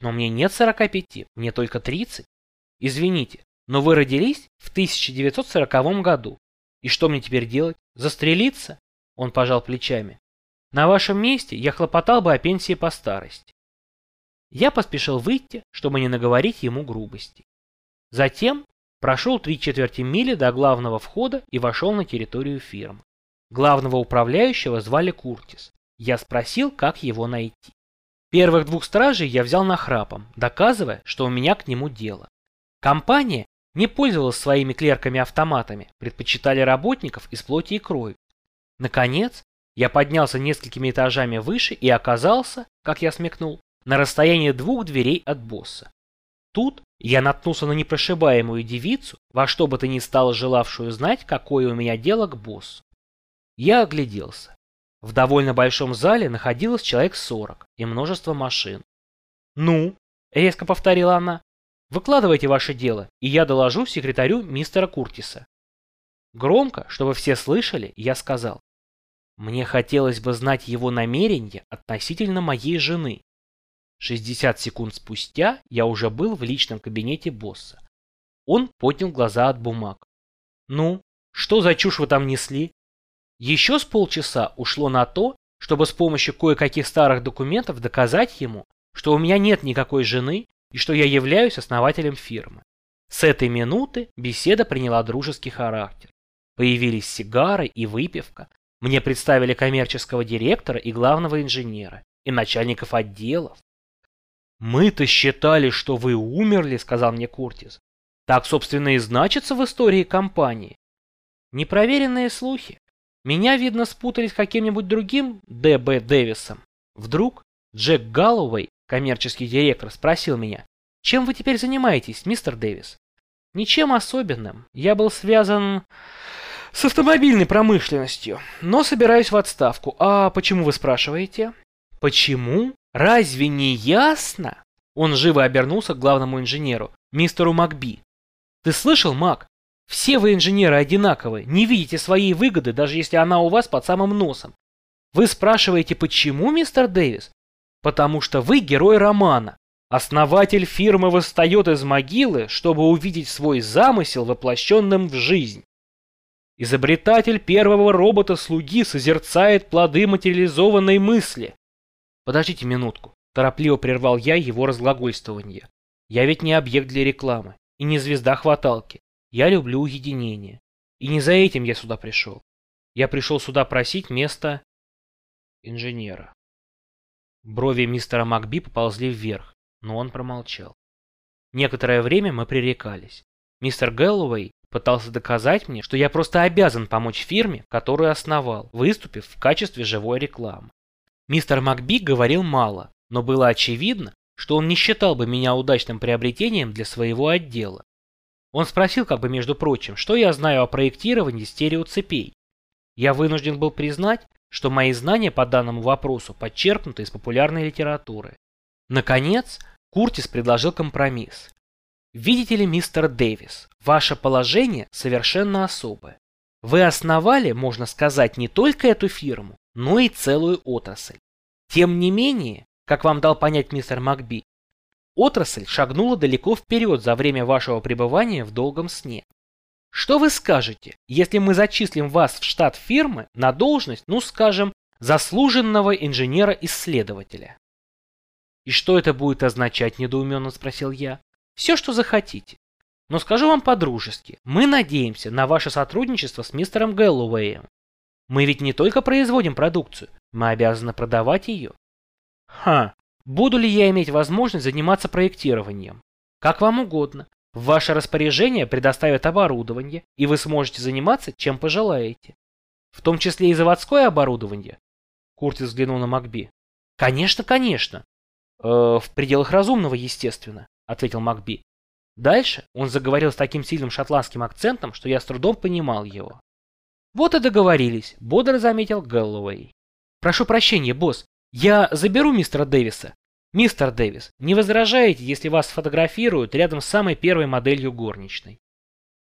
Но мне нет 45, мне только 30. Извините, но вы родились в 1940 году. И что мне теперь делать? Застрелиться? Он пожал плечами. На вашем месте я хлопотал бы о пенсии по старости. Я поспешил выйти, чтобы не наговорить ему грубости. Затем прошел три четверти мили до главного входа и вошел на территорию фирмы. Главного управляющего звали Куртис. Я спросил, как его найти. Первых двух стражей я взял нахрапом, доказывая, что у меня к нему дело. Компания не пользовалась своими клерками-автоматами, предпочитали работников из плоти и крови. Наконец, я поднялся несколькими этажами выше и оказался, как я смекнул, на расстоянии двух дверей от босса. Тут я наткнулся на непрошибаемую девицу, во что бы то ни стало желавшую знать, какое у меня дело к боссу. Я огляделся. В довольно большом зале находилось человек сорок и множество машин. «Ну?» — резко повторила она. «Выкладывайте ваше дело, и я доложу секретарю мистера Куртиса». Громко, чтобы все слышали, я сказал. Мне хотелось бы знать его намерения относительно моей жены. 60 секунд спустя я уже был в личном кабинете босса. Он поднял глаза от бумаг. «Ну, что за чушь вы там несли?» Еще с полчаса ушло на то, чтобы с помощью кое-каких старых документов доказать ему, что у меня нет никакой жены и что я являюсь основателем фирмы. С этой минуты беседа приняла дружеский характер. Появились сигары и выпивка. Мне представили коммерческого директора и главного инженера, и начальников отделов. «Мы-то считали, что вы умерли», — сказал мне Куртис. «Так, собственно, и значится в истории компании». Непроверенные слухи. Меня, видно, спутали с каким-нибудь другим Д.Б. Дэвисом. Вдруг Джек Галлоуэй, коммерческий директор, спросил меня, «Чем вы теперь занимаетесь, мистер Дэвис?» «Ничем особенным. Я был связан с автомобильной промышленностью, но собираюсь в отставку. А почему вы спрашиваете?» «Почему? Разве не ясно?» Он живо обернулся к главному инженеру, мистеру Макби. «Ты слышал, Мак? Все вы инженеры одинаковые, не видите своей выгоды, даже если она у вас под самым носом. Вы спрашиваете, почему, мистер Дэвис? Потому что вы герой романа. Основатель фирмы восстает из могилы, чтобы увидеть свой замысел воплощенным в жизнь. Изобретатель первого робота-слуги созерцает плоды материализованной мысли. Подождите минутку. Торопливо прервал я его разглагольствование. Я ведь не объект для рекламы и не звезда хваталки. Я люблю уединение. И не за этим я сюда пришел. Я пришел сюда просить место инженера. Брови мистера Макби поползли вверх, но он промолчал. Некоторое время мы пререкались. Мистер Гэллоуэй пытался доказать мне, что я просто обязан помочь фирме, которую основал, выступив в качестве живой рекламы. Мистер Макби говорил мало, но было очевидно, что он не считал бы меня удачным приобретением для своего отдела. Он спросил как бы между прочим, что я знаю о проектировании стереоцепей. Я вынужден был признать, что мои знания по данному вопросу подчеркнуты из популярной литературы. Наконец, Куртис предложил компромисс. Видите ли, мистер Дэвис, ваше положение совершенно особое. Вы основали, можно сказать, не только эту фирму, но и целую отрасль. Тем не менее, как вам дал понять мистер Макби, отрасль шагнула далеко вперед за время вашего пребывания в долгом сне. Что вы скажете, если мы зачислим вас в штат фирмы на должность, ну скажем, заслуженного инженера-исследователя? И что это будет означать, недоуменно спросил я. Все, что захотите. Но скажу вам по-дружески, мы надеемся на ваше сотрудничество с мистером Гэллоуэем. Мы ведь не только производим продукцию, мы обязаны продавать ее. Ха, буду ли я иметь возможность заниматься проектированием? Как вам угодно. В ваше распоряжение предоставят оборудование, и вы сможете заниматься чем пожелаете. В том числе и заводское оборудование. Куртис взглянул на Макби. Конечно, конечно. Э, в пределах разумного, естественно, ответил Макби. Дальше он заговорил с таким сильным шотландским акцентом, что я с трудом понимал его. Вот и договорились, бодро заметил Гэллоуэй. Прошу прощения, босс, я заберу мистера Дэвиса. Мистер Дэвис, не возражаете, если вас сфотографируют рядом с самой первой моделью горничной?